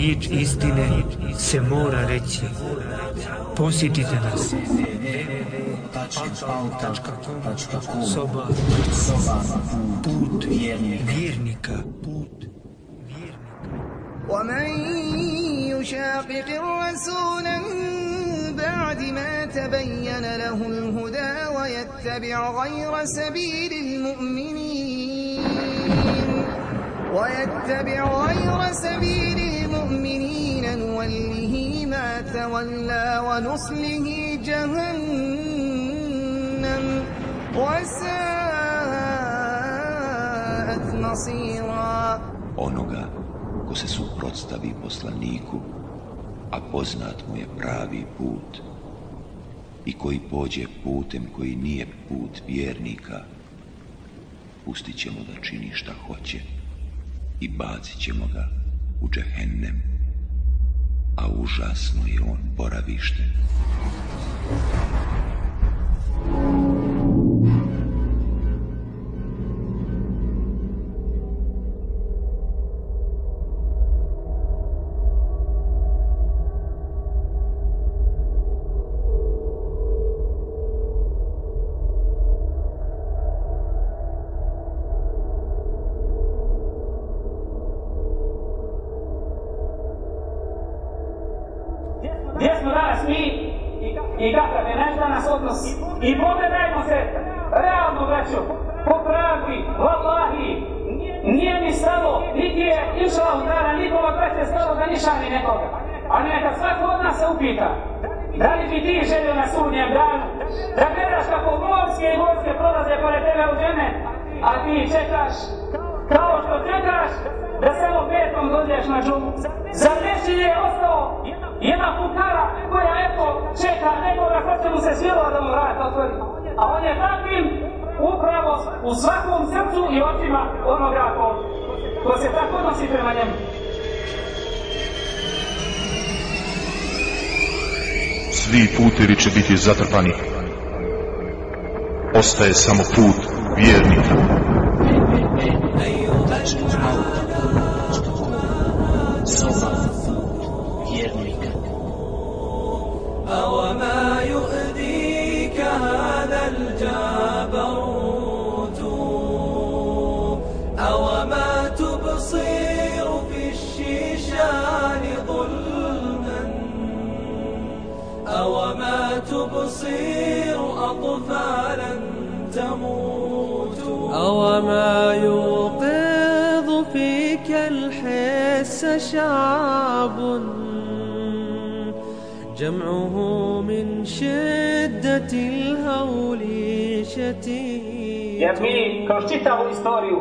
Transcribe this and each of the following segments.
riječ istine se mora reći. Posjetite nas. Soba. Put vjernika. Put. ومن يشاقق الرسول من بعد ما تبين له الهدى ويتبع غير سبيل المؤمنين ويتبع غير سبيل تولى ونصله جهنم وساءت مصيرا onoga ko se suprotstavi poslaniku, a poznat mu je pravi put, i koji pođe putem koji nije put vjernika, pustit ćemo da čini šta hoće i bacit ćemo ga u džehennem, a užasno je on boravište. Biti zatrpani. Ostaje samo put تبصير أطفالا تموت. أوما يوقظ فيك الحس شعب جمعه من شدة الهول شتيت. Jer mi kroz čitavu istoriju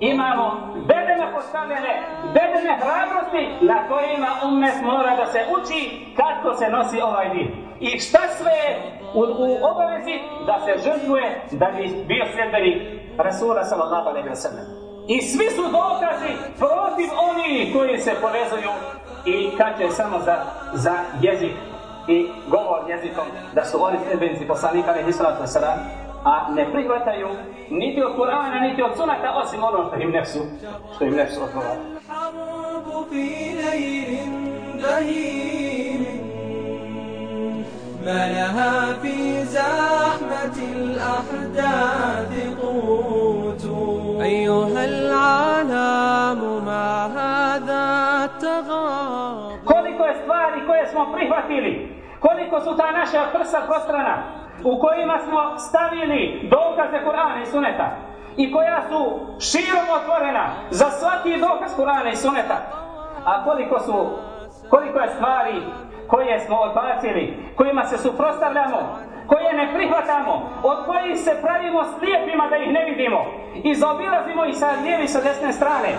imamo bedene postavljene, bedene hrabrosti na kojima umet mora da se uči kako se nosi ovaj din. I šta sve je u, u obavezi da se žrtvuje da bi bio sljedbenik Rasula sallallahu alaihi wa sallam. I svi su dokazi protiv onih koji se povezuju i kače samo za, za jezik i govor jezikom da su oni sljedbenici poslanika alaihi sallatu wasallam a ne prihvataju niti od Kur'ana, niti od sunata, osim ono što im nefsu, što im nefsu odgovara. الحرب في ليل بهيم ما لها في زحمة الأحداث قوت أيها العالم ما هذا التغاب Koliko je stvari koje smo prihvatili, koliko su ta naša prsa prostrana, u kojima smo stavili dokaze Kur'ana i Suneta, i koja su širom otvorena za svaki dokaz Kur'ana i Suneta, a koliko su, koliko je stvari koje smo odbacili, kojima se suprostavljamo, koje ne prihvatamo, od kojih se pravimo slijepima da ih ne vidimo i zaobilazimo ih sa lijevi i sa desne strane.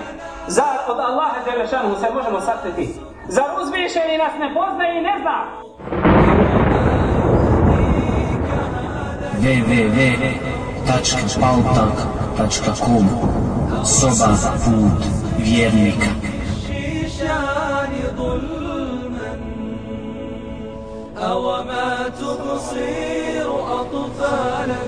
Zar od Allaha Đelešanu se možemo sakriti? Zar uzvišeni nas ne poznaje i ne zna? www.pautak.com Soba put vjernika الشيشان ظلما أوما تبصير أطفالا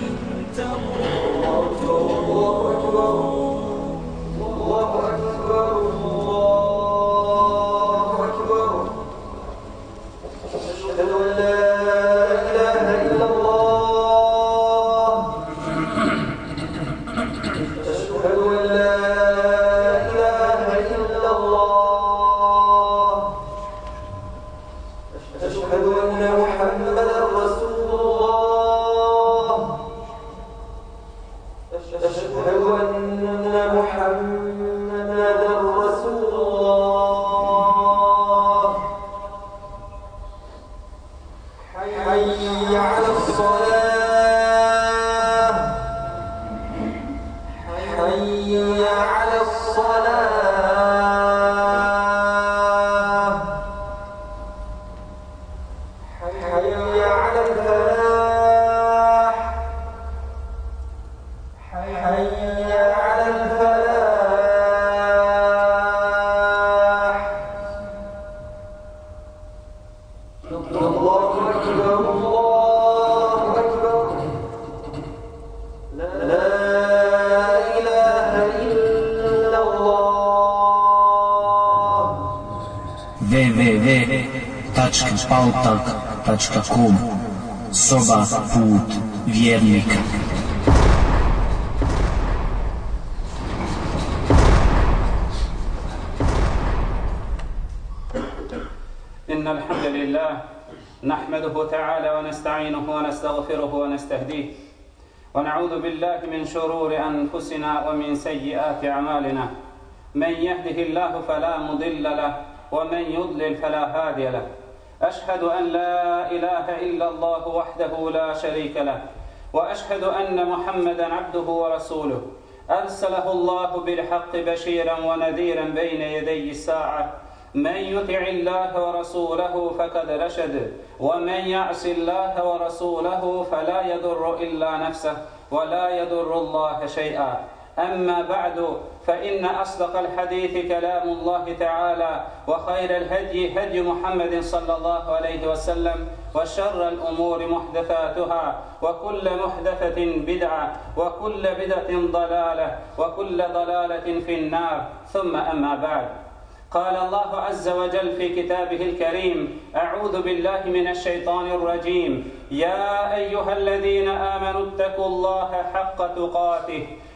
www.pautak.com Soba put vjernika إن الحمد لله نحمده تعالى ونستعينه ونستغفره ونستهديه. ونعوذ بالله من شرور أنفسنا ومن سيئات أعمالنا. من يهده الله فلا مضل له ومن يضلل فلا هادي له. أشهد أن لا إله إلا الله وحده لا شريك له وأشهد أن محمدا عبده ورسوله. أرسله الله بالحق بشيرا ونذيرا بين يدي الساعة. من يطع الله ورسوله فقد رشد ومن يعص الله ورسوله فلا يضر إلا نفسه ولا يضر الله شيئا. أما بعد فإن أصدق الحديث كلام الله تعالى وخير الهدي هدي محمد صلى الله عليه وسلم وشر الأمور محدثاتها وكل محدثة بدعة وكل بدعة ضلالة وكل ضلالة في النار. ثم أما بعد. قال الله عز وجل في كتابه الكريم أعوذ بالله من الشيطان الرجيم. يا أيها الذين آمنوا اتقوا الله حق تقاته.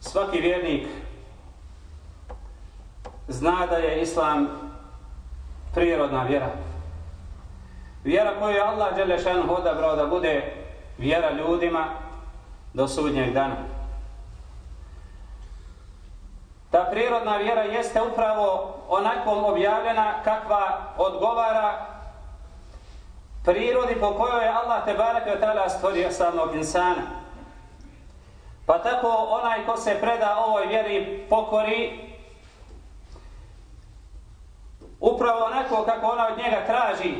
svaki vjernik zna da je Islam prirodna vjera. Vjera koju je Allah Đelešan odabrao da bude vjera ljudima do sudnjeg dana. Ta prirodna vjera jeste upravo onakvom objavljena kakva odgovara prirodi po kojoj je Allah te barake stvorio samog insana. Pa tako onaj ko se preda ovoj vjeri pokori upravo onako kako ona od njega traži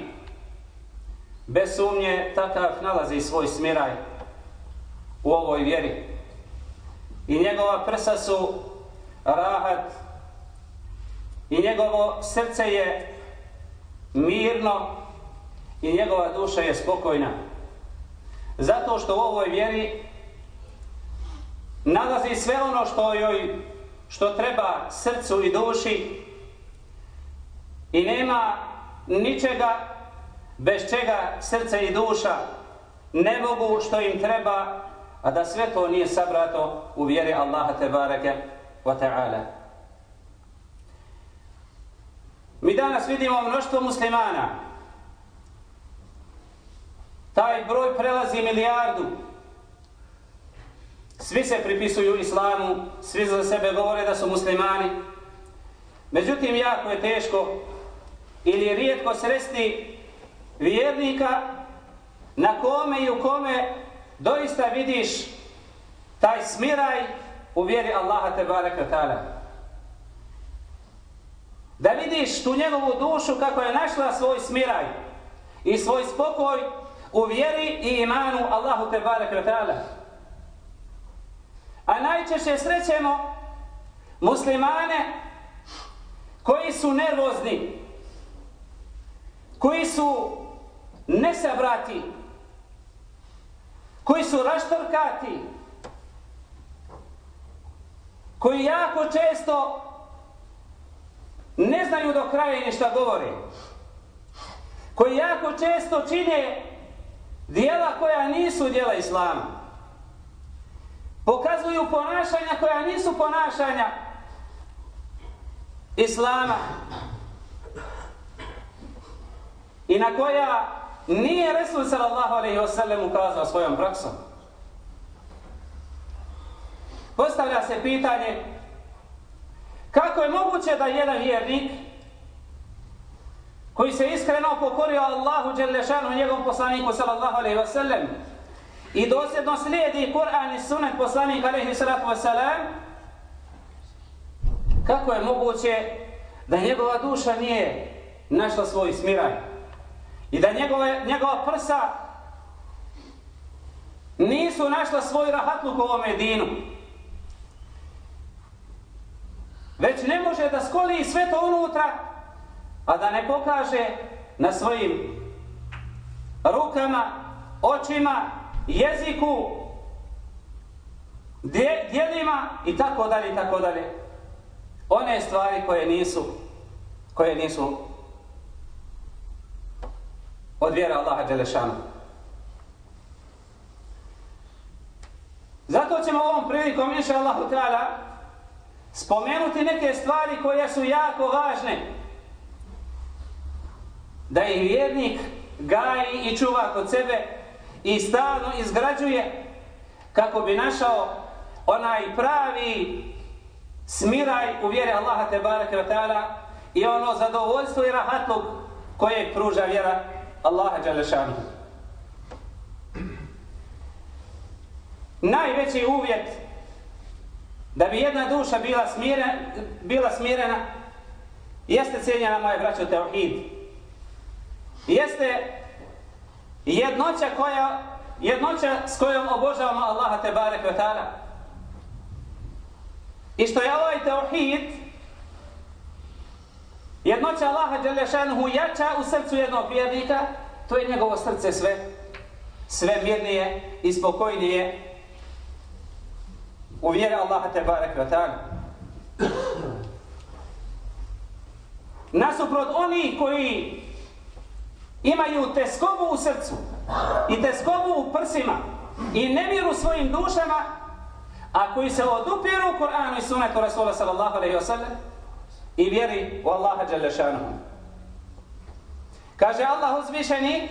bez sumnje takav nalazi svoj smiraj u ovoj vjeri. I njegova prsa su rahat i njegovo srce je mirno i njegova duša je spokojna. Zato što u ovoj vjeri nalazi sve ono što joj što treba srcu i duši i nema ničega bez čega srce i duša ne mogu što im treba a da sve to nije sabrato u vjeri Allaha tebareke wa ta'ala. Mi danas vidimo mnoštvo muslimana. Taj broj prelazi milijardu. Svi se pripisuju islamu, svi za sebe govore da su muslimani. Međutim, jako je teško ili rijetko sresti vjernika na kome i u kome doista vidiš taj smiraj u vjeri Allaha te baraka ta'ala. Da vidiš tu njegovu dušu kako je našla svoj smiraj i svoj spokoj u vjeri i imanu Allahu te baraka ta'ala. A najčešće srećemo muslimane koji su nervozni, koji su nesabrati, koji su raštrkati, koji jako često ne znaju do kraja ni šta govore, koji jako često čine dijela koja nisu dijela Islama, pokazuju ponašanja koja nisu ponašanja Islama i na koja nije Resul sallallahu alaihi wasallam ukazao svojom praksom. Postavlja se pitanje kako je moguće da jedan vjernik koji se iskreno pokorio Allahu Đelešanu njegovom poslaniku sallallahu alaihi wasallam i dosljedno slijedi Kur'an i sunet poslanika alaihi sallatu wasalam, kako je moguće da njegova duša nije našla svoj smiraj? I da njegove, njegova prsa nisu našla svoj rahatluk u ovom dinu? Već ne može da skoli sve to unutra, a da ne pokaže na svojim rukama, očima, jeziku, djelima i tako dalje i tako dalje. One stvari koje nisu koje nisu od vjera Allaha Đelešanu. Zato ćemo ovom prilikom, inša Allahu Teala, spomenuti neke stvari koje su jako važne da ih vjernik gaji i čuva kod sebe i stalno izgrađuje kako bi našao onaj pravi smiraj u vjeri Allaha te barake wa ta'ala i ono zadovoljstvo i rahatluk koje pruža vjera Allaha Đalešanu. Najveći uvjet Da bi jedna duša bila smirena, bila smirena jeste cijenjena moje braćo Teohid. Jeste jednoća koja jednoća s kojom obožavamo Allaha te barek vetara. I što je ovaj Teohid jednoća Allaha dželle jača u srcu jednog vjernika, to je njegovo srce sve sve mirnije i spokojnije u vjeri Allaha te barek vetara. Nasuprot oni koji imaju teskobu u srcu i teskobu u prsima i nemiru svojim dušama, a koji se odupiru Kur'anu i sunetu Rasula sallallahu alaihi wa sallam i vjeri u Allaha jalla šanuhu. Kaže Allah uzvišeni,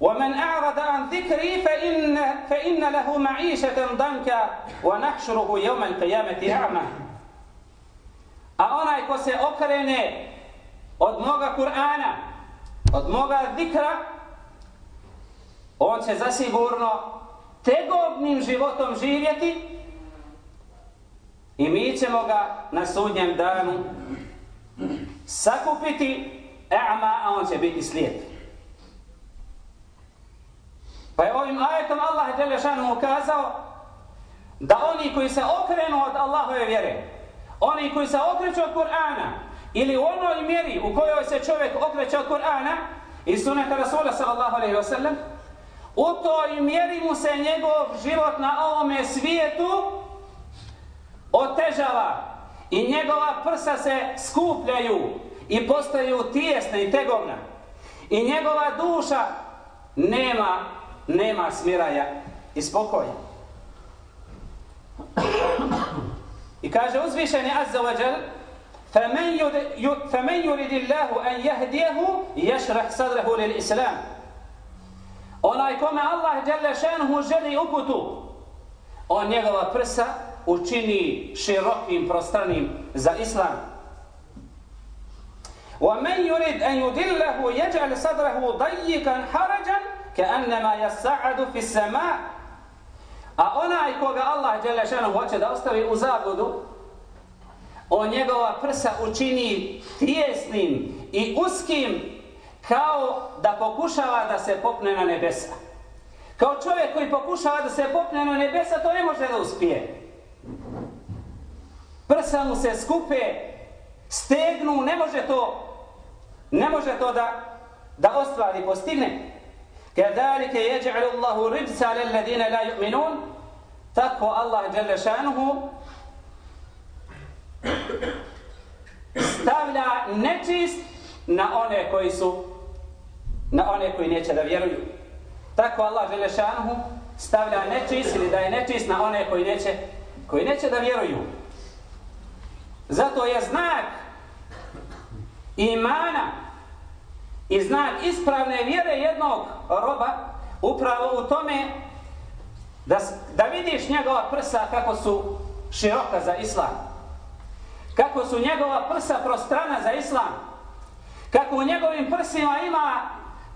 ومن أعرض عن ذكري فإن, فإن له معيشة ضنكا ونحشره يوم القيامة أعمى A onaj ko se okrene od moga Kur'ana, od moga zikra, on će zasigurno tegobnim životom živjeti i mi ćemo ga na sudnjem danu sakupiti, e'ma, a on će biti slijep. Pa je ovim ajetom Allah Đelešanu ukazao da oni koji se okrenu od Allahove vjere, oni koji se okreću od Kur'ana, ili u onoj mjeri u kojoj se čovjek okreće od Kur'ana i suneta Rasula sallallahu alaihi wa sallam, u toj mjeri mu se njegov život na ovome svijetu otežava i njegova prsa se skupljaju i postaju tijesna i tegovna. I njegova duša nema nema smiraja i spokoja. I kaže uzvišeni Azza wa Jal, فَمَنْ يُرِدِ اللَّهُ أَنْ يَهْدِيَهُ يَشْرَحْ صَدْرَهُ لِلْإِسْلَامِ Onaj kome Allah Jalla šanuhu želi uputu, on njegova prsa učini širokim, prostranim za Islam. وَمَنْ يُرِدْ أَنْ يُدِلَّهُ يَجْعَلْ صَدْرَهُ ضَيِّكًا حَرَجًا كأنما يسعد في السماء A onaj koga Allah Đelešanu hoće da ostavi u zabudu, on njegova prsa učini tijesnim i uskim kao da pokušava da se popne na nebesa. Kao čovjek koji pokušava da se popne na nebesa, to ne može da uspije. Prsa mu se skupe, stegnu, ne može to, ne može to da, da ostvari postigne. Kedalike jeđa'lu Allahu ribsa lel ladine la ju'minun, Tako Allah dželle stavlja nečist na one koji su na one koji neće da vjeruju. Tako Allah dželle šanuhu stavlja nečist ili da je nečist na one koji neće koji neće da vjeruju. Zato je znak imana i znak ispravne vjere jednog roba upravo u tome da, da vidiš njegova prsa kako su široka za islam. Kako su njegova prsa prostrana za islam. Kako u njegovim prsima ima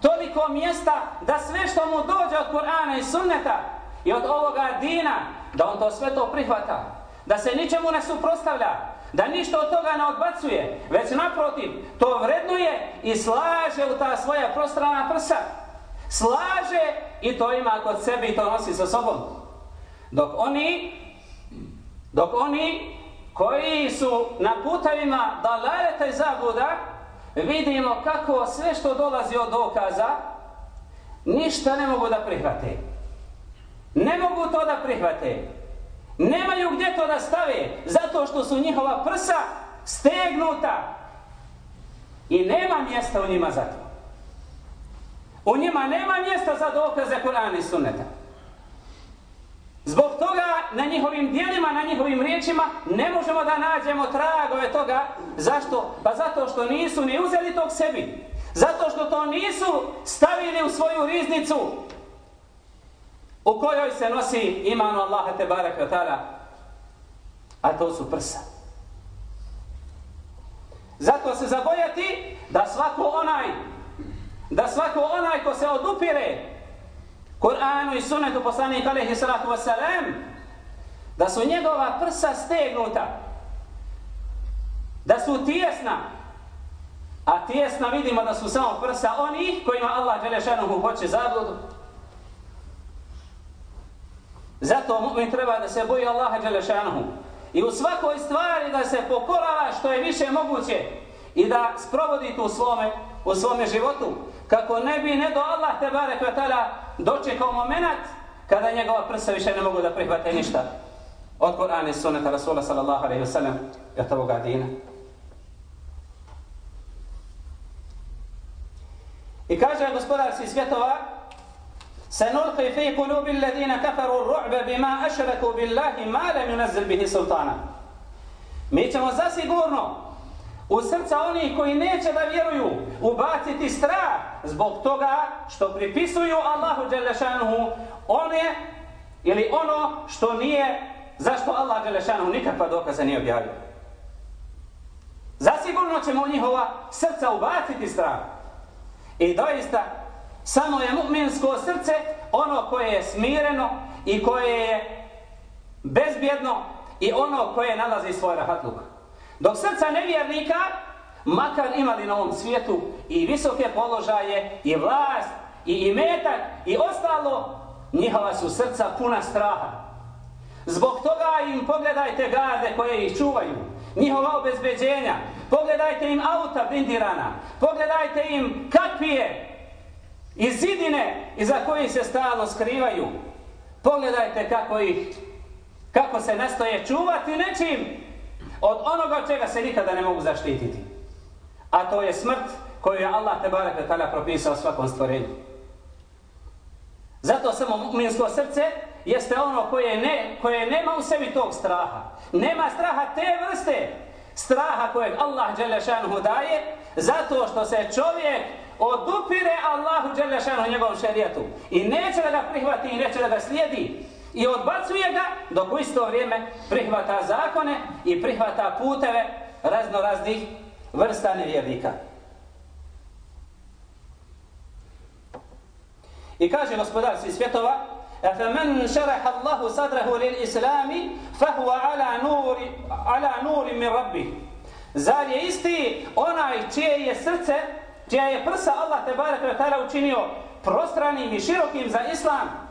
toliko mjesta da sve što mu dođe od Kur'ana i sunneta i od ovoga dina, da on to sve to prihvata. Da se ničemu ne suprostavlja, da ništa od toga ne odbacuje, već naprotiv, to vrednuje i slaže u ta svoja prostrana prsa. Slaže i to ima kod sebe i to nosi sa sobom. Dok oni, dok oni koji su na putavima dalaleta i zabuda, vidimo kako sve što dolazi od dokaza, ništa ne mogu da prihvate. Ne mogu to da prihvate. Nemaju gdje to da stave, zato što su njihova prsa stegnuta. I nema mjesta u njima za to. U njima nema mjesta za dokaze Kur'ana i Sunneta. Zbog toga na njihovim dijelima, na njihovim riječima ne možemo da nađemo tragove toga. Zašto? Pa zato što nisu ni uzeli tog sebi. Zato što to nisu stavili u svoju riznicu u kojoj se nosi imanu Allaha te barek ta'ala. A to su prsa. Zato se zabojati da svako onaj da svako onaj ko se odupire Kur'anu i sunnetu poslanika alaihi salatu wasalam, da su njegova prsa stegnuta, da su tijesna, a tijesna vidimo da su samo prsa onih kojima Allah Đelešanuhu hoće zabludu. Zato mu'min treba da se boji Allaha Đelešanuhu i u svakoj stvari da se pokorava što je više moguće i da sprovodi tu svome, u svome životu kako ne bi ne do Allah te barek ve dočekao momenat kada njegova prsa više ne mogu da prihvate ništa od Kur'ana i Sunneta Rasula sallallahu alejhi ve sellem i od toga dina. I kaže gospodar svih svjetova سنلقي في قلوب الذين كفروا الرعب بما أشركوا بالله ما لم ينزل به سلطانا Mi ćemo zasigurno u srca onih koji neće da vjeruju ubaciti strah zbog toga što pripisuju Allahu Đelešanuhu one ili ono što nije zašto Allah Đelešanuhu nikakva dokaza nije objavio. Zasigurno ćemo u njihova srca ubaciti strah. I doista samo je mu'minsko srce ono koje je smireno i koje je bezbjedno i ono koje nalazi svoj rahatluk. Dok srca nevjernika, makar imali na ovom svijetu i visoke položaje, i vlast, i imetak, i ostalo, njihova su srca puna straha. Zbog toga im pogledajte garde koje ih čuvaju, njihova obezbeđenja, pogledajte im auta blindirana, pogledajte im kapije i zidine iza koje se stalno skrivaju. Pogledajte kako ih, kako se nastoje čuvati nečim od onoga čega se nikada ne mogu zaštititi. A to je smrt koju je Allah te barek tada propisao svakom stvorenju. Zato samo mu'minsko srce jeste ono koje, ne, koje nema u sebi tog straha. Nema straha te vrste straha kojeg Allah Đelešanuhu daje zato što se čovjek odupire Allahu Đelešanuhu njegovom šerijetu i neće da ga prihvati i neće da ga slijedi i odbacuje ga dok u isto vrijeme prihvata zakone i prihvata puteve razno raznih vrsta nevjernika. I kaže gospodar svi svjetova فَمَنْ شَرَحَ اللَّهُ صَدْرَهُ لِلْإِسْلَامِ فَهُوَ عَلَى نُورِ, على نور مِنْ رَبِّهِ Zar je isti onaj čije je srce, čija je prsa Allah te barek učinio prostranim i širokim za islam,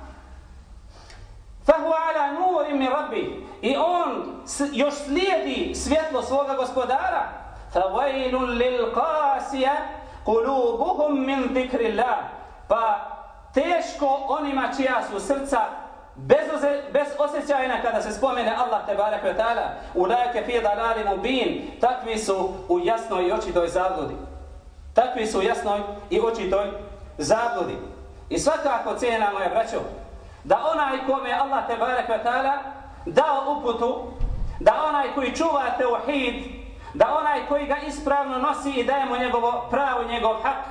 I on još slijedi svjetlo svoga gospodara. فَوَيْلٌ لِلْقَاسِيَ قُلُوبُهُمْ مِنْ ذِكْرِ min zikrillah. Pa teško onima čija su srca bez, oze, bez osjećajna kada se spomene Allah te barek ve ta'ala ulajke fi dalali mubin takvi su u jasnoj i očitoj zabludi takvi su u jasnoj i očitoj zabludi i svakako cijena moja braćo da onaj kome Allah te barek ve ta'ala dao uputu da onaj koji čuva teuhid da onaj koji ga ispravno nosi i daje mu njegovo pravo njegov hak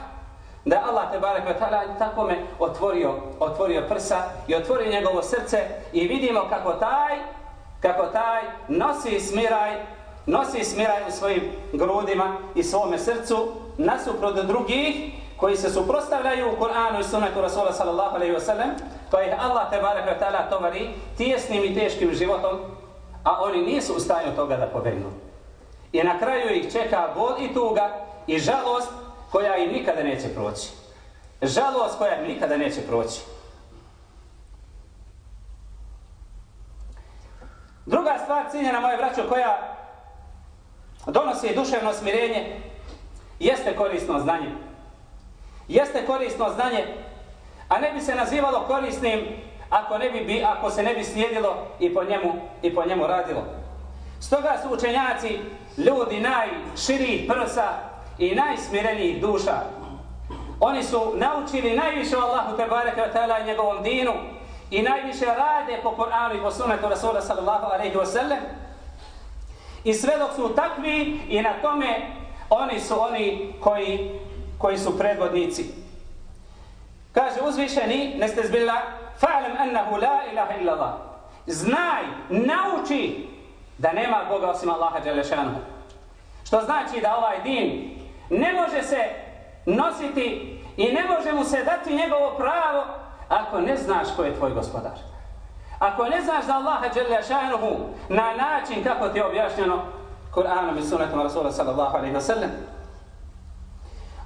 da Allah te barek ve taala tako me otvorio otvorio prsa i otvorio njegovo srce i vidimo kako taj kako taj nosi smiraj nosi smiraj u svojim grudima i svome srcu nasuprot drugih koji se suprotstavljaju u Kur'anu i sunnetu Rasula sallallahu alejhi ve sellem pa ih Allah te barek ve taala tovari tijesnim i teškim životom a oni nisu u stanju toga da pobegnu i na kraju ih čeka bol i tuga i žalost koja im nikada neće proći. Žalost koja im nikada neće proći. Druga stvar, ciljena moje braćo, koja donosi duševno smirenje, jeste korisno znanje. Jeste korisno znanje, a ne bi se nazivalo korisnim ako, ne bi, ako se ne bi slijedilo i po njemu, i po njemu radilo. Stoga su učenjaci ljudi najširijih prsa i najsmirenijih duša. Oni su naučili najviše Allahu te bareke ve taala i njegovom dinu i najviše rade po Kur'anu i po sunnetu Rasula sallallahu alejhi ve sellem. I sve dok su takvi i na tome oni su oni koji koji su predvodnici. Kaže uzvišeni, neste zbila, fa'lam annahu la ilaha illa Allah. Znaj, nauči da nema Boga osim Allaha dželle Što znači da ovaj din ne može se nositi i ne može mu se dati njegovo pravo ako ne znaš ko je tvoj gospodar. Ako ne znaš da Allaha dželle na način kako ti je objašnjeno Kur'anom i sunnetom Rasula sallallahu alaihi wa sallam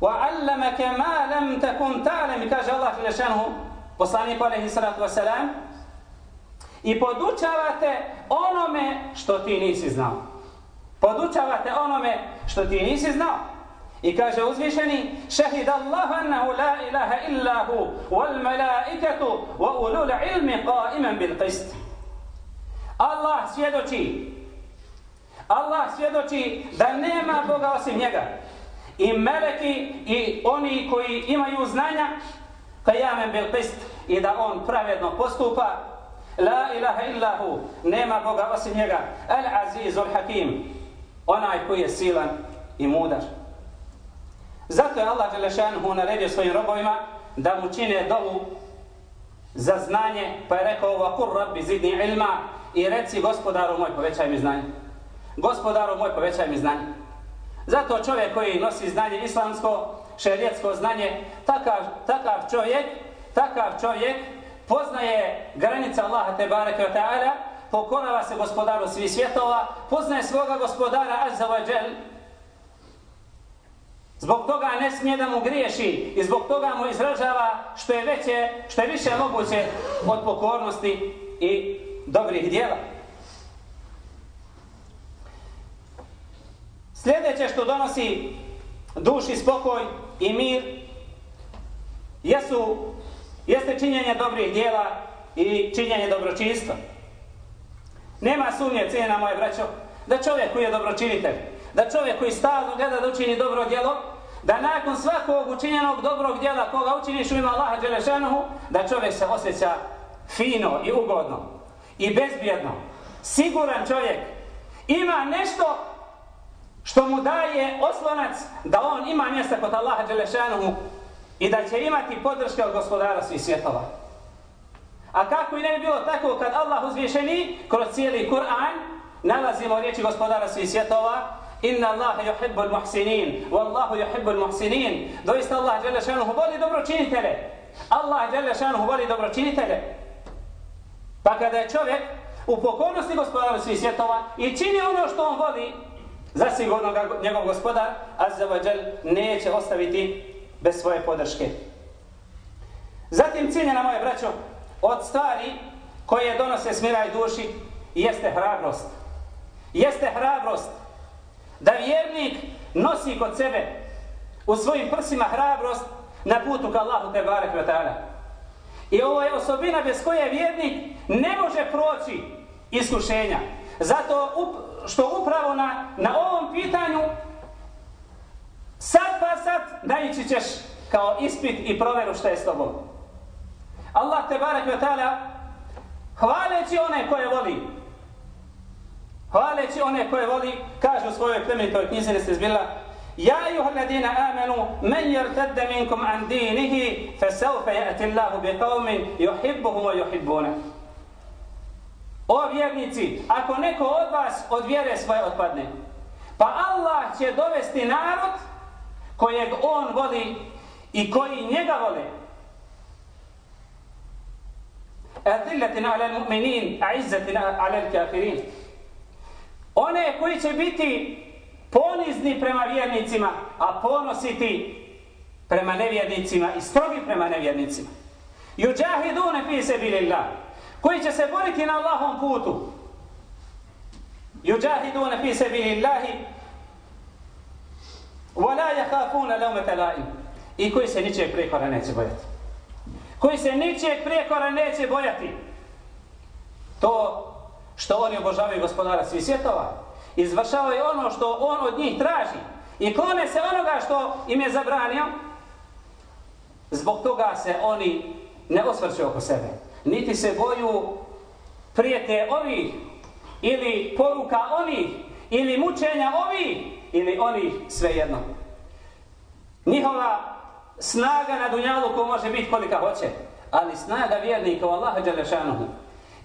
وَعَلَّمَكَ مَا لَمْ تَكُنْ تَعْلَمِ kaže Allah dželle šanuhu poslanik alaihi salatu wa salam i podučavate onome što ti nisi znao. Podučavate onome što ti nisi znao. I kaže uzvišeni šehid Allah annahu la ilaha illa hu wal malaikatu wa ulul ilmi qaiman bil qist. Allah svjedoči Allah svjedoči da nema Boga osim njega. I meleki i oni koji imaju znanja qayaman bil qist i da on pravedno postupa La ilaha illa hu nema Boga osim njega. Al azizul hakim onaj koji je silan i mudar. Zato je Allah Đelešanhu naredio svojim robovima da mu čine dovu za znanje, pa je rekao vakur rabbi zidni ilma i reci gospodaru moj povećaj mi znanje. Gospodaru moj povećaj mi znanje. Zato čovjek koji nosi znanje islamsko, šerijetsko znanje, takav, takav čovjek, takav čovjek poznaje granica Allaha te bareke ta'ala, pokorava se gospodaru svih svjetova, poznaje svoga gospodara azza wa džel, Zbog toga ne smije da mu griješi i zbog toga mu izražava što je veće, što je više moguće od pokornosti i dobrih djela. Sljedeće što donosi duši spokoj i mir jesu, jeste činjenje dobrih dijela i činjenje dobročinstva. Nema sumnje, cijena moje braćo, da čovjek koji je dobročinitelj, da čovjek koji stalno gleda da učini dobro djelo, da nakon svakog učinjenog dobrog djela koga učiniš u ima Allaha Đelešanuhu, da čovjek se osjeća fino i ugodno i bezbjedno. Siguran čovjek ima nešto što mu daje oslonac da on ima mjesta kod Allaha Đelešanuhu i da će imati podrške od gospodara svih svjetova. A kako i ne bi bilo tako kad Allah uzvišeni kroz cijeli Kur'an nalazimo riječi gospodara svih svjetova Inna Allaha yuhibbu al-muhsinin wallahu yuhibbu al-muhsinin. Doista Allah dželle voli dobročinitelje. Allah dželle voli dobročinitelje. Pa kada je čovjek u pokornosti gospodara svih svjetova i čini ono što on voli, zasigurno ga njegov gospodar Azza wa Jal neće ostaviti bez svoje podrške. Zatim ciljena moje braćo, od stvari koje donose smiraj duši jeste hrabrost. Jeste hrabrost da vjernik nosi kod sebe u svojim prsima hrabrost na putu ka Allahu te barek ve. I ovo je osobina bez koje vjernik ne može proći iskušenja. Zato up, što upravo na, na ovom pitanju sad pa sad naići ćeš kao ispit i proveru što je s tobom. Allah te barek ve ta'ala hvaleći one koje voli hvaleći one koje voli kaže u svojoj plemenitoj knjizi Nestezbila يا أيها الذين آمنوا من يرتد منكم عن دينه فسوف يأتي الله بقوم يحبهم ويحبونه O vjernici, ako neko od vas od vjere svoje odpadne, pa Allah će dovesti narod kojeg on voli i koji njega vole. Adillatin ala mu'minin, a izzatin ala kafirin. One koji će biti ponizni prema vjernicima, a ponositi prema nevjernicima i strogi prema nevjernicima. Juđahidune fi sebilillah, koji će se boriti na Allahom putu. Juđahidune fi sebilillahi, wala yakafuna lawmata la'im. I koji se ničeg prekora neće bojati. Koji se ničeg prekora neće bojati. To što oni obožavaju gospodara svih svjetova, izvršavaju ono što on od njih traži i klone se onoga što im je zabranio, zbog toga se oni ne osvrću oko sebe. Niti se boju prijete ovih ili poruka onih ili mučenja ovih ili onih svejedno. Njihova snaga na dunjalu ko može biti kolika hoće, ali snaga vjernika u Allaha Đalešanuhu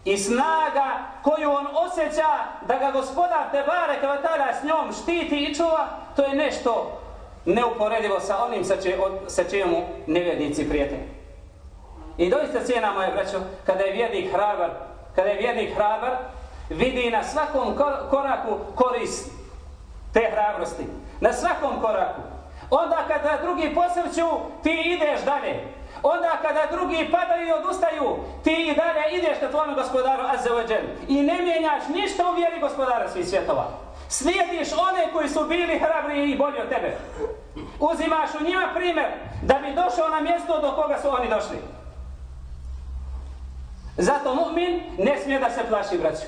i snaga koju on osjeća da ga gospodar Tebare Kvatara s njom štiti i čuva, to je nešto neuporedivo sa onim sa, če, sa čemu nevjernici prijete. I doista cijena moje braćo, kada je vjernik hrabar, kada je vjernik hrabar, vidi na svakom koraku korist te hrabrosti. Na svakom koraku. Onda kada drugi posrću, ti ideš dalje. Onda kada drugi padaju i odustaju, ti i dalje ideš ka tvojom gospodaru Azzeođel. I ne mijenjaš ništa u vjeri gospodara svih svjetova. Slijediš one koji su bili hrabri i bolji od tebe. Uzimaš u njima primjer da bi došao na mjesto do koga su oni došli. Zato mu'min ne smije da se plaši, braću.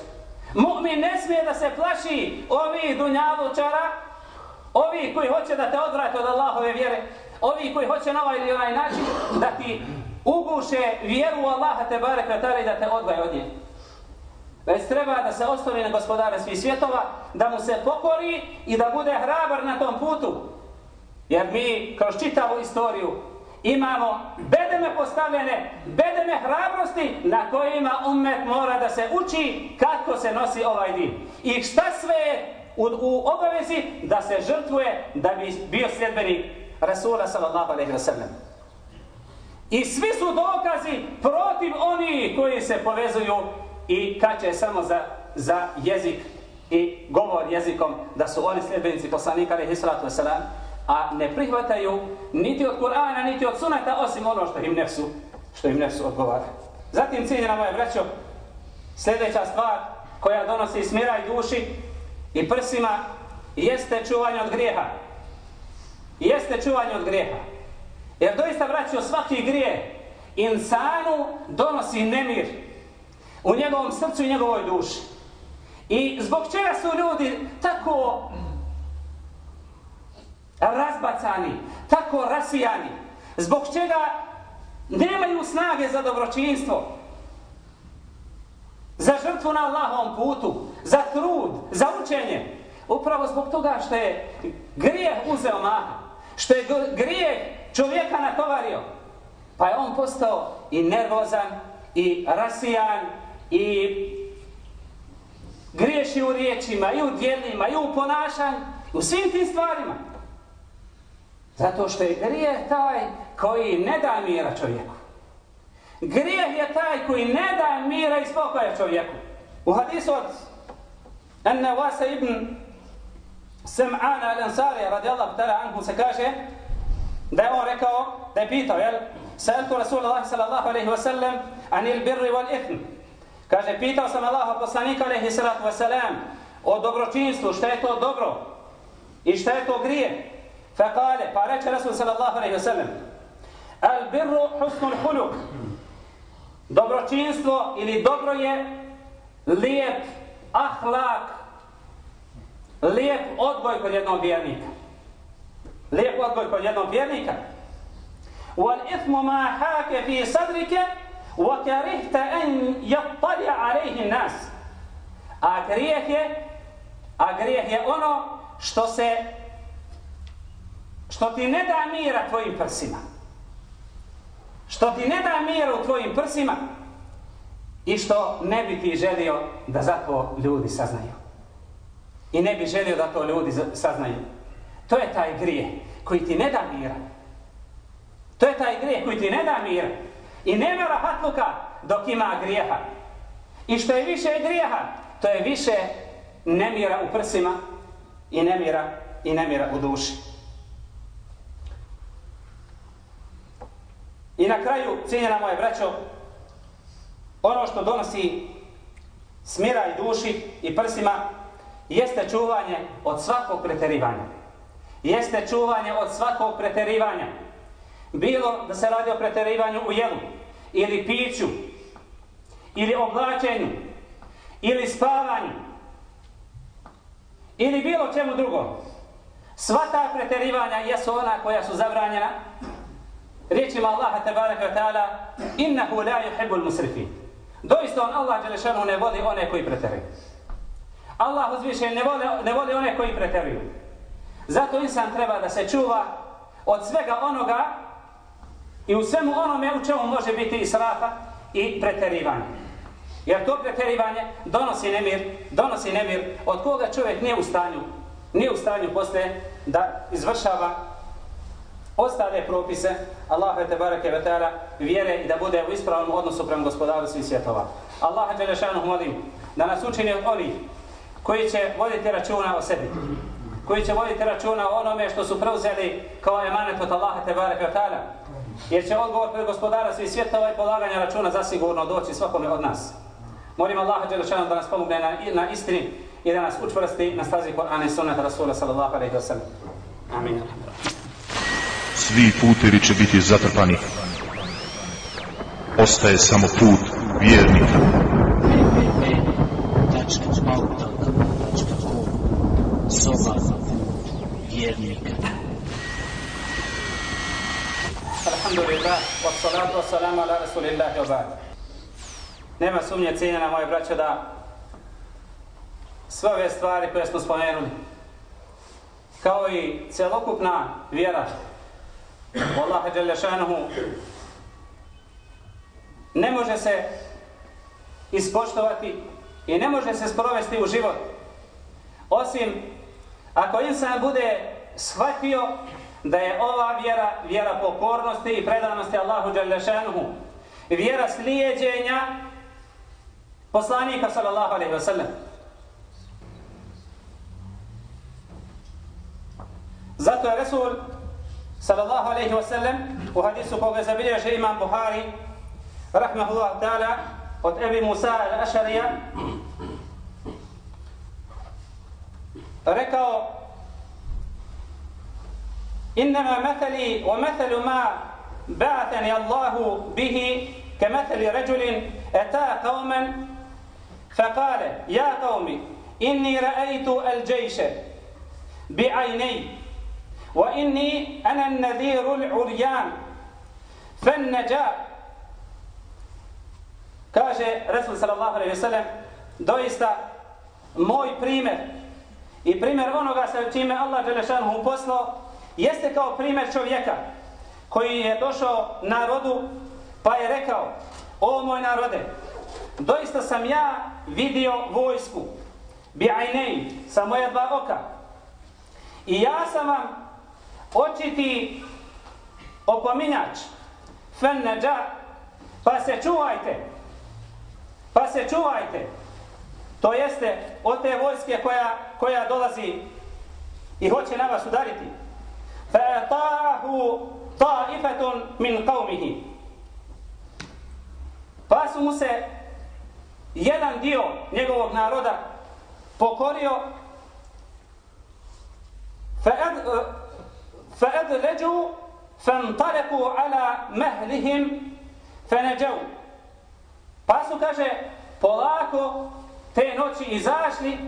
Mu'min ne smije da se plaši ovih dunjalučara, ovi koji hoće da te odvrate od Allahove vjere, ovi koji hoće na ovaj ili onaj način da ti uguše vjeru u Allaha te barek i da te odvaje od nje. Već treba da se ostavi na gospodara svih svjetova, da mu se pokori i da bude hrabar na tom putu. Jer mi kroz čitavu istoriju imamo bedeme postavljene, bedeme hrabrosti na kojima umet mora da se uči kako se nosi ovaj din. I šta sve je u, u obavezi da se žrtvuje da bi bio sljedbenik Rasula sallallahu alaihi wa sallam. I svi su dokazi protiv oni koji se povezuju i kače samo za, za jezik i govor jezikom da su oni sljedbenici poslanika alaihi sallatu wa sallam, a ne prihvataju niti od Kur'ana, niti od sunata, osim ono što im nefsu, što im nefsu odgovara. Zatim ciljena moje braćo, sljedeća stvar koja donosi smiraj duši i prsima jeste čuvanje od grijeha jeste čuvanje od grijeha. Jer doista braćo, svaki grije insanu donosi nemir u njegovom srcu i njegovoj duši. I zbog čega su ljudi tako razbacani, tako rasijani, zbog čega nemaju snage za dobročinstvo, za žrtvu na Allahovom putu, za trud, za učenje, upravo zbog toga što je grijeh uzeo maha što je grijeh čovjeka natovario. Pa je on postao i nervozan, i rasijan, i griješi u riječima, i u dijelima, i u ponašanju, u svim tim stvarima. Zato što je grijeh taj koji ne da mira čovjeku. Grijeh je taj koji ne da mira i spokoja čovjeku. U hadisu od Anna Vasa ibn Sem'ana al-Ansari radijallahu ta'ala anhu se kaže da je on rekao, da je pitao, jel? Sa'altu Rasulullah sallallahu alaihi wa sallam anil birri wal ithm. Kaže, pitao sam Allaha poslanika alaihi sallatu wa sallam o dobročinstvu, šta je to dobro i šta je to grije. فقال فارج رسول صلى الله عليه وسلم البر حسن الخلق dobročinstvo ili dobro je lijep ahlak lijep odgoj kod jednog vjernika lijep odgoj kod jednog vjernika wal ithmu ma hake fi sadrike wa karihta an yattali alayhi nas a grijeh je a grijeh je ono što se što ti ne da mira tvojim prsima što ti ne da mira u tvojim prsima i što ne bi ti želio da za to ljudi saznaju. I ne bi želio da to ljudi saznaju. To je taj grije koji ti ne da mira. To je taj grije koji ti ne da mira. I nema rahatluka dok ima grijeha. I što je više grijeha, to je više nemira u prsima i nemira, i nemira u duši. I na kraju, cijenjena moje braćo, ono što donosi smira i duši i prsima jeste čuvanje od svakog preterivanja. Jeste čuvanje od svakog preterivanja. Bilo da se radi o preterivanju u jelu, ili piću, ili oblačenju, ili spavanju, ili bilo čemu drugom. Sva ta preterivanja jesu ona koja su zabranjena riječima Allaha tabaraka wa ta'ala innahu la yuhibbul musrifin. Doista on Allah Đelešanu ne voli one koji preteruju. Allah uzviše ne voli, ne voli one koji preteruju. Zato insan treba da se čuva od svega onoga i u svemu onome u čemu može biti israfa i preterivanje. Jer to preterivanje donosi nemir, donosi nemir od koga čovjek nije u stanju, nije u stanju posle da izvršava ostale propise Allaha te bareke ve taala vjere i da bude u ispravnom odnosu prema gospodaru svih svjetova. Allaha dželle šanu molim da nas učini od onih koji će voditi računa o sebi koji će voditi računa o onome što su preuzeli kao emanet od Allaha te bareke ve taala jer će odgovor pred gospodara svih svjetova i polaganja računa zasigurno doći svakome od nas. Molim Allaha dželle šanu da nas pomogne na, na istini i da nas učvrsti na stazi Kur'ana i sunneta Rasula sallallahu alejhi ve sellem. Amin. Svi putevi će biti zatrpani. Ostaje samo put vjernika. www.pautalk.com Soba vjernika. Alhamdulillah, wassalatu wassalamu ala rasulillahi wa ba'd. Nema sumnje cijenjena moje braće da sve ove stvari koje smo spomenuli kao i celokupna vjera u Allaha dželle šanehu ne može se ispoštovati i ne može se sprovesti u život. Osim ako insan bude shvatio da je ova vjera vjera pokornosti i predanosti Allahu dželle šanehu vjera slijedjenja poslanika sallallahu alejhi ve sellem Zato je Resul sallallahu alaihi wa sallam u hadisu koga zabilježe imam Buhari rahmahullah ta'ala od Ebi Musa al-Ašarija rekao إنما مثلي ومثل ما بعثني الله به كمثل رجل أتى قوما فقال يا قوم إني رأيت الجيش بعيني وإني أنا النذير العريان فالنجاة kaže Resul sallallahu alaihi wasallam doista moj primjer i primjer onoga sa čime Allah Đelešanu poslao jeste kao primjer čovjeka koji je došao narodu pa je rekao o moj narode doista sam ja vidio vojsku bi ajnej sa moja dva oka i ja sam vam očiti opominjač. Fen pa se čuvajte. Pa se čuvajte. To jeste od te vojske koja, koja dolazi i hoće na vas udariti. Fa ta'ahu ta'ifatun min qawmihi pa su mu se jedan dio njegovog naroda pokorio. فأدلجوا فانطلقوا على مهلهم فنجوا Pa su, kaže, polako te noći izašli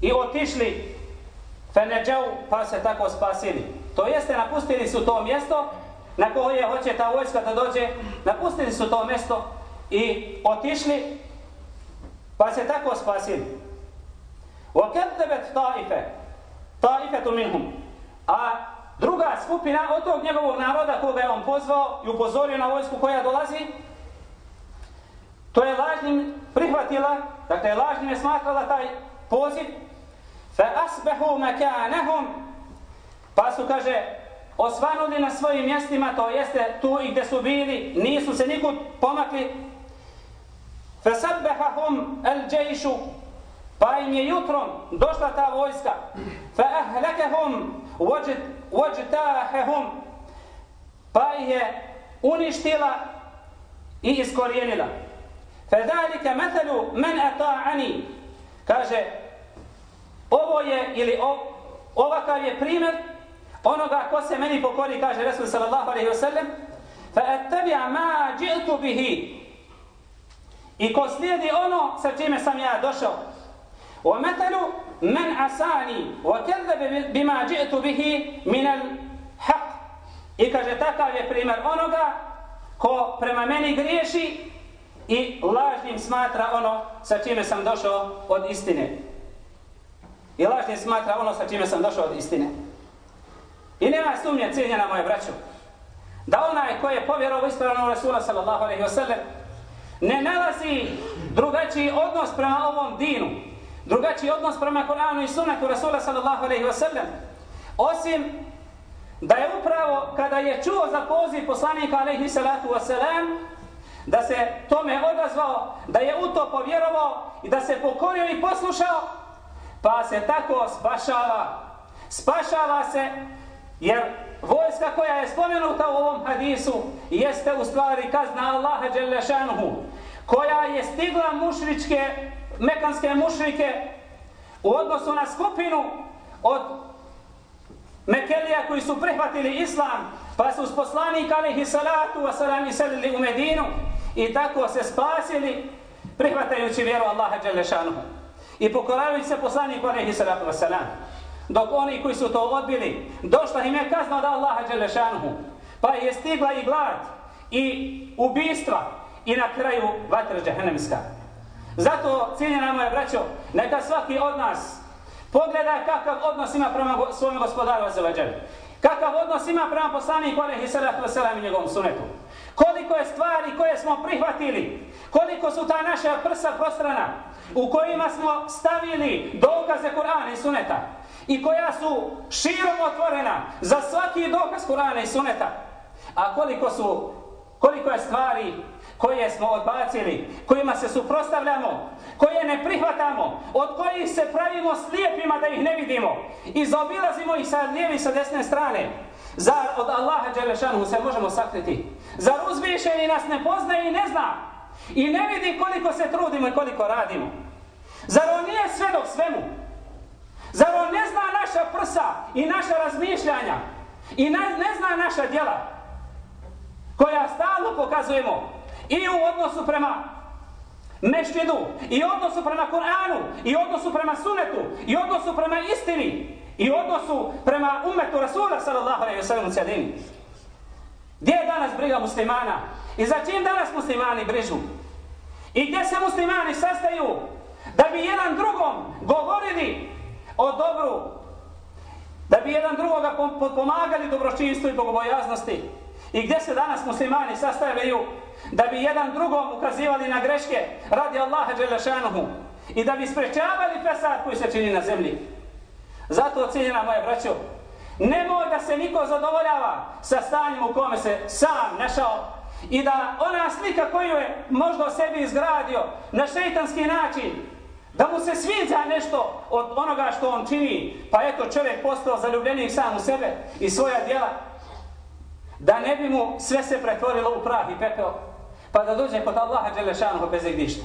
i otišli feneđau, pa se tako spasili. To jeste, napustili su to mjesto na koje hoće ta vojska da dođe, napustili su to mjesto i otišli, pa se tako spasili. وَكَذَّبَتْ طَائِفَ طَائِفَةُ مِنْهُمْ A Druga skupina od tog njegovog naroda koga je on pozvao i upozorio na vojsku koja dolazi, to je lažnim prihvatila, dakle je lažnim je smatrala taj poziv, fe asbehu mekanehum, pa su, kaže, osvanuli na svojim mjestima, to jeste tu i gde su bili, nisu se nikud pomakli, fe sabbehahum el džejišu, pa im je jutrom došla ta vojska, fe ahlekehum, uođet وَجْتَاهَهُمْ Pa ih je uništila i iskorijenila. فَذَلِكَ مَثَلُ مَنْ أَطَاعَنِي Kaže, ovo je, ili o, ovakav je primjer onoga ko se meni pokori, kaže Resul sallallahu alaihi wa sallam, فَأَتَّبِعَ مَا جِئْتُ بِهِ I ko slijedi ono sa čime sam ja došao. وَمَثَلُ مَنْ عَسَانِي وَكَذَّبِ بِمَا جِئْتُ بِهِ مِنَ الْحَقِّ I kaže, takav je primjer onoga ko prema meni griješi i lažnim smatra ono sa čime sam došao od istine. I lažnim smatra ono sa čime sam došao od istine. I nema sumnje, cijenjena moje braćo, da onaj ko je povjerovao ispravno Rasula sallallahu alaihi wasallam ne nalazi drugačiji odnos prema ovom dinu, drugačiji odnos prema Koranu i sunnetu Rasula sallallahu alaihi wasallam, osim da je upravo kada je čuo za poziv poslanika alaihi salatu wasallam, da se tome odazvao, da je u to povjerovao i da se pokorio i poslušao, pa se tako spašava. Spašava se jer vojska koja je spomenuta u ovom hadisu jeste u stvari kazna Allaha Đelešanuhu koja je stigla mušričke, mekanske mušrike u odnosu na skupinu od Mekelija koji su prihvatili islam pa su s poslanika alihi salatu wa salam iselili u Medinu i tako se spasili prihvatajući vjeru Allaha Đelešanuhu i pokoravajući se poslaniku alihi salatu wa salam dok oni koji su to odbili došla im je kazna od Allaha Đelešanuhu pa je stigla i glad i ubistva i na kraju vatra džahenemska zato cijenjena moja braćo neka svaki od nas pogleda kakav odnos ima prema svojom gospodaru Azevađaju Kakav odnos ima prema poslaniku Alehi salatu Veselam i njegovom sunetu? Koliko je stvari koje smo prihvatili? Koliko su ta naša prsa prostrana u kojima smo stavili dokaze Kur'ana i suneta? I koja su širom otvorena za svaki dokaz Kur'ana i suneta? A koliko su, koliko je stvari koje smo odbacili, kojima se suprostavljamo, koje ne prihvatamo, od kojih se pravimo slijepima da ih ne vidimo i zaobilazimo ih sa lijevi i sa desne strane. Zar od Allaha Đelešanu se možemo sakriti? Zar uzvišeni nas ne poznaje i ne zna? I ne vidi koliko se trudimo i koliko radimo? Zar on nije sve dok svemu? Zar on ne zna naša prsa i naša razmišljanja? I ne, ne zna naša djela? Koja stalno pokazujemo i u odnosu prema mešćidu, i odnosu prema Kur'anu, i odnosu prema sunetu, i odnosu prema istini, i odnosu prema umetu Rasula sallallahu alaihi wa sallam u cijelini. Gdje je danas briga muslimana? I za čim danas muslimani brižu? I gdje se muslimani sastaju da bi jedan drugom govorili o dobru, da bi jedan drugoga pomagali dobročinstvu i bogobojaznosti? I gdje se danas muslimani sastavljaju da bi jedan drugom ukazivali na greške radi Allaha Đelešanuhu i da bi sprečavali pesad koji se čini na zemlji. Zato, cijenjena moje braćo, nemoj da se niko zadovoljava sa stanjem u kome se sam našao i da ona slika koju je možda o sebi izgradio na šeitanski način, da mu se sviđa nešto od onoga što on čini, pa eto čovjek postao zaljubljenik sam u sebe i svoja djela, da ne bi mu sve se pretvorilo u prah i pepeo, pa da dođe kod Allaha Đelešanuhu bez igdišta.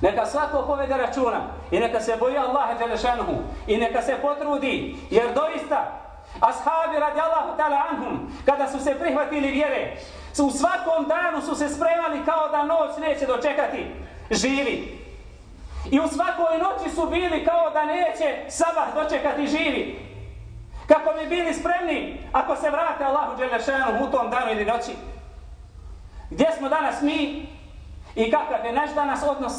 Neka svako povede računa i neka se boji Allaha Đelešanuhu i neka se potrudi, jer doista Ashabi radijallahu ta'ala anhum, kada su se prihvatili vjere, su u svakom danu su se spremali kao da noć neće dočekati živi. I u svakoj noći su bili kao da neće sabah dočekati živi. Kako bi bili spremni ako se vrate Allahu Đelešanu u tom danu ili noći. Gdje smo danas mi i kakav je naš danas odnos.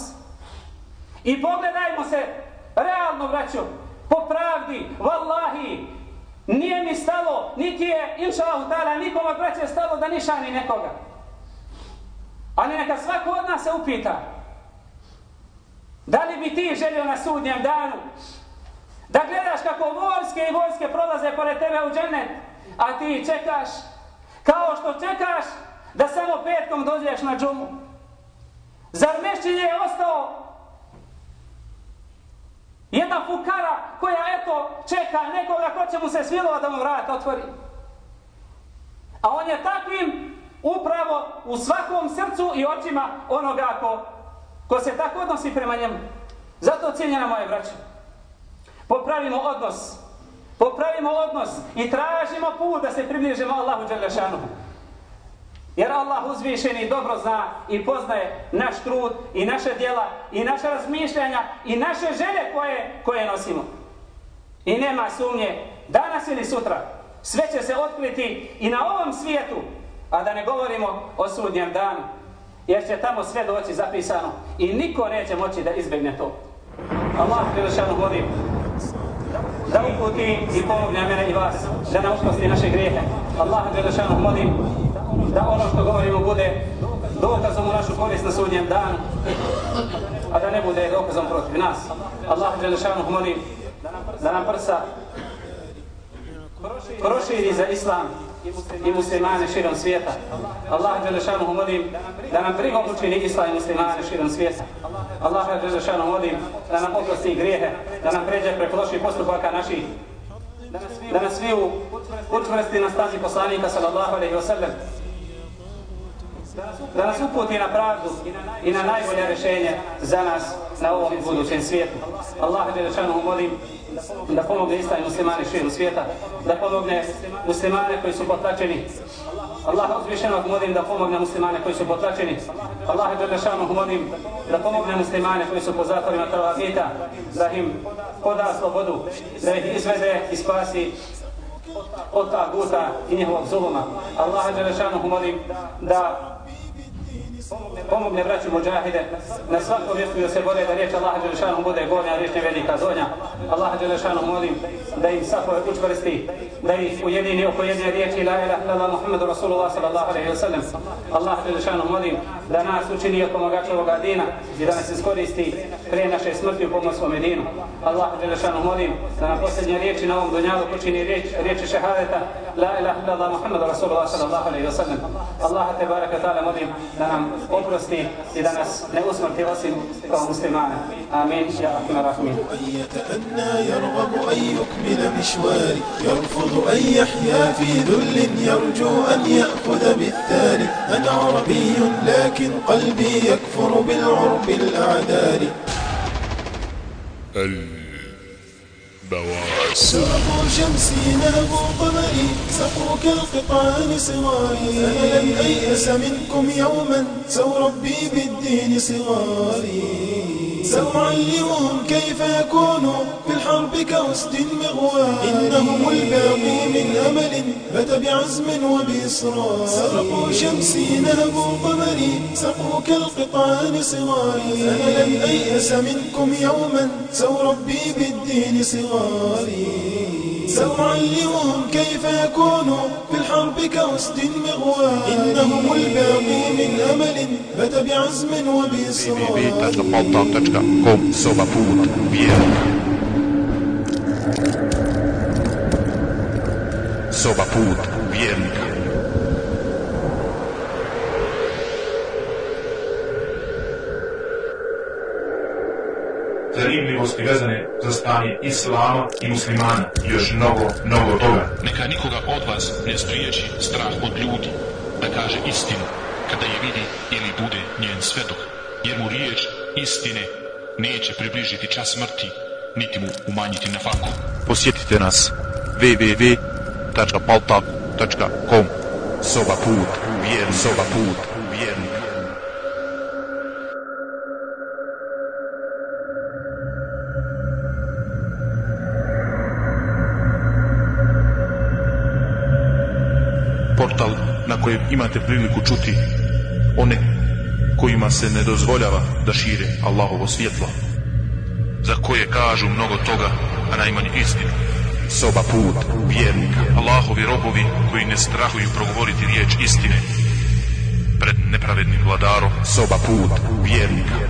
I pogledajmo se realno, braćo, po pravdi, vallahi, nije mi stalo, niti je, inša Allah, nikoma braće stalo da nišani nekoga. Ali neka svako od nas se upita, da li bi ti želio na sudnjem danu da gledaš kako vojske i vojske prolaze pored tebe u džennet, a ti čekaš kao što čekaš da samo petkom dođeš na džumu. Zar mešćin je ostao jedna fukara koja eto čeka nekoga ko će mu se svilova da mu vrat otvori. A on je takvim upravo u svakom srcu i očima onoga ko, ko se tako odnosi prema njemu. Zato cijenjena moje braće. Popravimo odnos. Popravimo odnos i tražimo put da se približimo Allahu Đalešanu. Jer Allah uzvišeni dobro zna i poznaje naš trud i naše djela i naše razmišljanja i naše želje koje, koje nosimo. I nema sumnje, danas ili sutra, sve će se otkriti i na ovom svijetu, a da ne govorimo o sudnjem danu, jer će tamo sve doći zapisano i niko neće moći da izbegne to. Allah prilišanu vodim da uputi i pomogne mene i vas, da nam uprosti naše grijehe. Allah prilišanu molim da ono što govorimo bude dokazom u našu korist na sudnjem danu, a da ne bude dokazom protiv nas. Allah Đelešanu molim da nam prsa proširi za islam i muslimane širom svijeta. Allah Đelešanu molim da nam prihom učini islam i muslimane širom svijeta. Allah Đelešanu molim da nam oprosti grijehe, da nam pređe preko loših postupaka naših da nas svi utvrsti na stazi poslanika sallallahu alaihi wa sallam da nas uputi na pravdu i na najbolje rješenje za nas na ovom budućem svijetu. Allah je rečeno molim da pomogne istaj muslimani širom svijeta, da pomogne muslimane koji su potlačeni. Allah uzvišenog molim da pomogne muslimane koji su potlačeni. Allah je rečeno molim da pomogne muslimane koji su po zatvorima Talavita, da im poda slobodu, da ih izvede i spasi od ta guta i njihovog zuluma. Allah je rečeno molim da pomogne braću muđahide na svakom mjestu da se bore da riječ Allaha Đelešanu bude gornja, riječ ne velika zonja. Allaha Đelešanu molim da im safove učvrsti, da ih ujedini oko jedne riječi La ilaha illallah Muhammedu Rasulullah sallallahu alaihi wa sallam. Allaha Đelešanu molim da nas učini od pomagača ovoga dina i da nas iskoristi pre naše smrti u pomorskom dinu. Allaha Đelešanu molim da nam posljednje riječi na ovom dunjalu počini riječ, riječi šehadeta La ilaha illallah Muhammedu Rasulullah sallallahu alaihi wa sallam. Allaha te baraka ta'ala molim da nam oprosti i da nas ne usmrti osim kao muslimane. Amin. Ja Ahmar Rahmin. أن يتأنى يرغب أن يكمل مشواري يرفض أن يحيا في ذل يرجو أن يأخذ بالثاني أنا عربي لكن قلبي يكفر بالعرب الأعذار البواسل سرقوا شمسي نهبوا قمري سقوا كالقطعان صغاري أنا لن أيأس منكم يوما سأربي بالدين صغاري. سأعلمهم كيف يكونوا في الحرب كأسد مغوار إنهم الباقي من أمل بت بعزم وبإصرار. سرقوا شمسي نهبوا قمري سقوا كالقطعان صغاري أنا لن أيأس منكم يوما؟ سأربي بالدين صغاري. سأعلمهم كيف يكونوا في الحرب كأسد مغوار. إنهم الباقي من أمل بت بعزم وبإصرار. Soba put zanimljivosti vezane za stanje islama i muslimana i još mnogo, mnogo toga. Neka nikoga od vas ne spriječi strah od ljudi da kaže istinu kada je vidi ili bude njen svedok, jer mu riječ istine neće približiti čas smrti, niti mu umanjiti na faku. Posjetite nas www www.paltak.com Soba put vjernika. Soba put vjernika. Koje imate priliku čuti one kojima se ne dozvoljava da šire Allahovo svjetlo za koje kažu mnogo toga, a najmanje istinu. Soba put vjernika. Allahovi robovi koji ne strahuju progovoriti riječ istine pred nepravednim vladarom. Soba put vjernika.